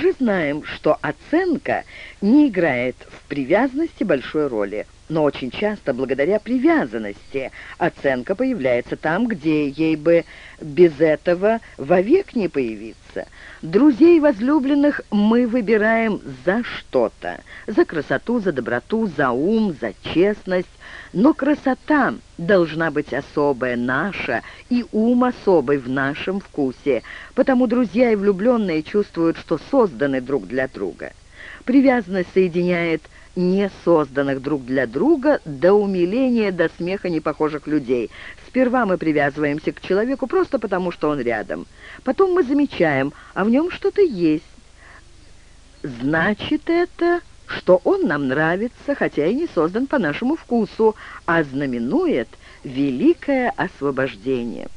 уже знаем, что оценка не играет в привязанности большой роли. Но очень часто, благодаря привязанности, оценка появляется там, где ей бы без этого вовек не появиться. Друзей возлюбленных мы выбираем за что-то. За красоту, за доброту, за ум, за честность. Но красота должна быть особая, наша, и ум особый в нашем вкусе. Потому друзья и влюбленные чувствуют, что созданы друг для друга. Привязанность соединяет не созданных друг для друга, до умиления, до смеха непохожих людей. Сперва мы привязываемся к человеку просто потому, что он рядом. Потом мы замечаем, а в нем что-то есть. Значит, это, что он нам нравится, хотя и не создан по нашему вкусу, а знаменует великое освобождение.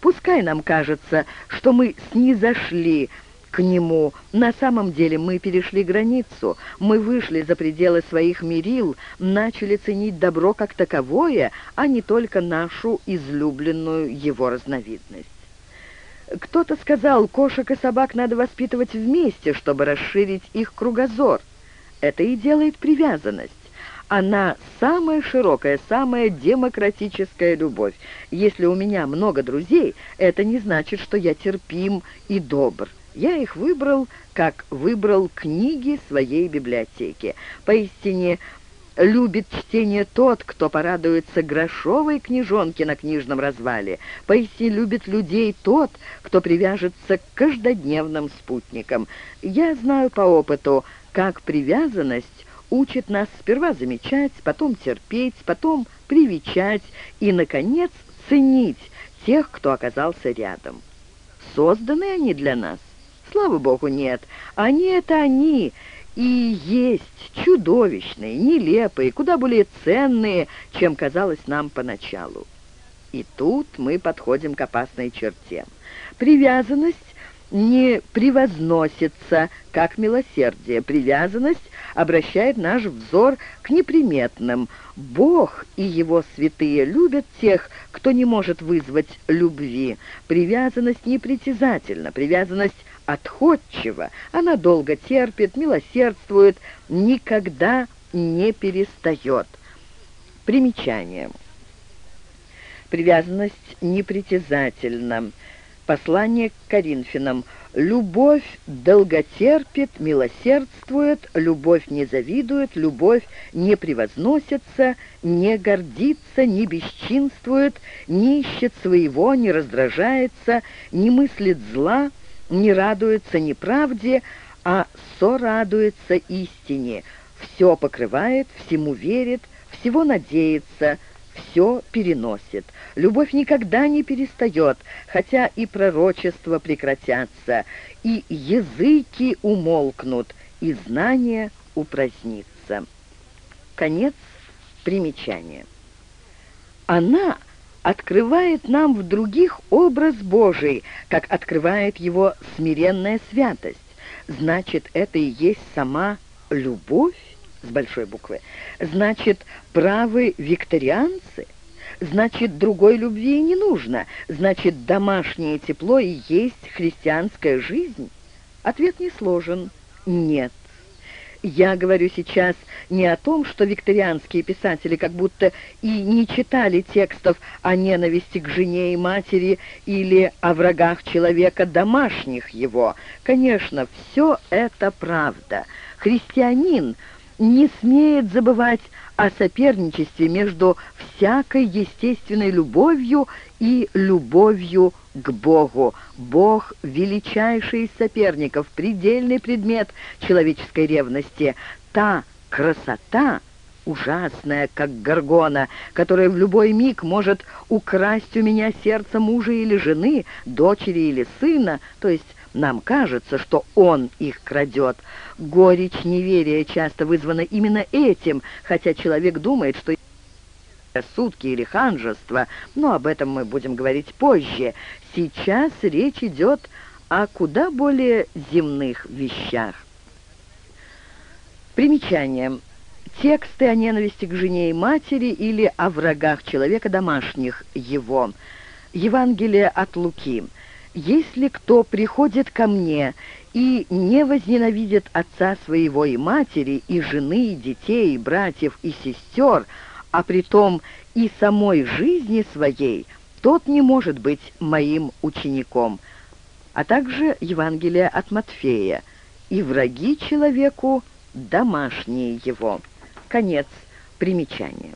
Пускай нам кажется, что мы снизошли к нему. На самом деле мы перешли границу, мы вышли за пределы своих мерил, начали ценить добро как таковое, а не только нашу излюбленную его разновидность. Кто-то сказал, кошек и собак надо воспитывать вместе, чтобы расширить их кругозор. Это и делает привязанность. Она самая широкая, самая демократическая любовь. Если у меня много друзей, это не значит, что я терпим и добр. Я их выбрал, как выбрал книги своей библиотеки. Поистине, любит чтение тот, кто порадуется грошовой книжонке на книжном развале. Поистине любит людей тот, кто привяжется к каждодневным спутникам. Я знаю по опыту, как привязанность учит нас сперва замечать, потом терпеть, потом привечать и, наконец, ценить тех, кто оказался рядом. Созданы они для нас. Слава богу, нет. Они — это они, и есть чудовищные, нелепые, куда более ценные, чем казалось нам поначалу. И тут мы подходим к опасной черте. Привязанность не превозносится, как милосердие. Привязанность обращает наш взор к неприметным. Бог и его святые любят тех, кто не может вызвать любви. Привязанность непритязательна, привязанность отходчива, она долго терпит, милосердствует, никогда не перестает. Примечание. Привязанность непритязательна. Послание к Коринфянам. Любовь долготерпит, милосердствует, любовь не завидует, любовь не превозносится, не гордится, не бесчинствует, не ищет своего, не раздражается, не мыслит зла, не радуется неправде, а сорадуется истине, все покрывает, всему верит, всего надеется, все переносит. Любовь никогда не перестает, хотя и пророчества прекратятся, и языки умолкнут, и знание упразднится. Конец примечания. Она открывает нам в других образ Божий, как открывает его смиренная святость. Значит, это и есть сама любовь с большой буквы. Значит, правы викторианцы. Значит, другой любви не нужно. Значит, домашнее тепло и есть христианская жизнь. Ответ не сложен. Нет. Я говорю сейчас не о том, что викторианские писатели как будто и не читали текстов о ненависти к жене и матери или о врагах человека, домашних его. Конечно, все это правда. Христианин не смеет забывать о соперничестве между всякой естественной любовью и любовью к Богу. Бог — величайший из соперников, предельный предмет человеческой ревности. Та красота, ужасная, как горгона, которая в любой миг может украсть у меня сердце мужа или жены, дочери или сына, то есть нам кажется, что он их крадет. Горечь неверия часто вызвана именно этим, хотя человек думает, что сутки или ханжество, но об этом мы будем говорить позже. Сейчас речь идет о куда более земных вещах. Примечание. Тексты о ненависти к жене и матери или о врагах человека домашних его. Евангелие от Луки. Если кто приходит ко мне и не возненавидит отца своего и матери, и жены, и детей, и братьев, и сестер, а притом и самой жизни своей, тот не может быть моим учеником». А также Евангелие от Матфея. «И враги человеку домашние его». Конец примечания.